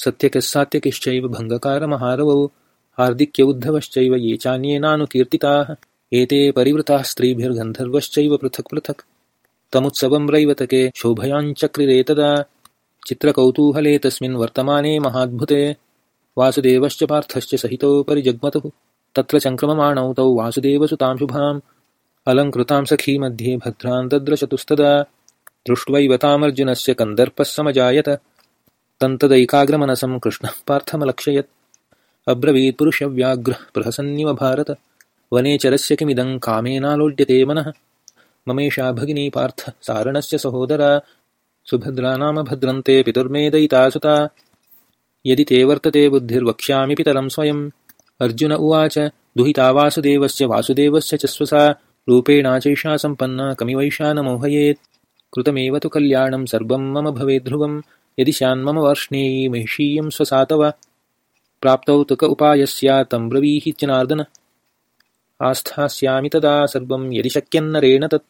सत्यकस्सात्यकिश्चैव भङ्गकारमहारवौ हार्दिक्यौद्धवश्चैव ये चान्येनानुकीर्तिताः एते परिवृताः स्त्रीभिर्गन्धर्वश्चैव पृथक् पृथक्। तमुत्सवं रैवतके शोभयाञ्चक्रिरेतदा चित्रकौतूहले तस्मिन् वर्तमाने महाद्भुते वासुदेवश्च पार्थश्च सहितो परिजग्मतुः तत्र चङ्क्रममाणौ तौ वासुदेवसुतां शुभाम् अलङ्कृतां सखी मध्ये भद्रान्तद्रशतुस्तदा दृष्ट्वैव तामर्जुनस्य कन्दर्पः समजायत तन्तदैकाग्रमनसं कृष्णः पार्थमलक्षयत्। अब्रवीत्पुरुषव्याघ्रः प्रहसन्निव भारत। वनेचरस्य किमिदं कामेनालोड्यते मनः। ममेषा भगिनी पार्थ सारणस्य सहोदरा। सुभद्रा नाम भद्रन्ते पितुर्मेदयिता सुता यदि ते वर्तते बुद्धिर्वक्ष्यामि पितरं स्वयम् अर्जुन उवाच दुहिता वासुदेवस्य वासुदेवस्य च स्वसा। रूपेणाचैषा सम्पन्ना कमिवैषा न मोहयेत् कृतमेव तु कल्याणं सर्वं मम भवेद्ध्रुवं यदि स्यान्मम वर्ष्णेयी महिषीयं स्वसातव प्राप्तौ तुक उपायस्या तं ब्रवीहि जनार्दन आस्थास्यामि तदा सर्वं यदि शक्यन्नरेण तत्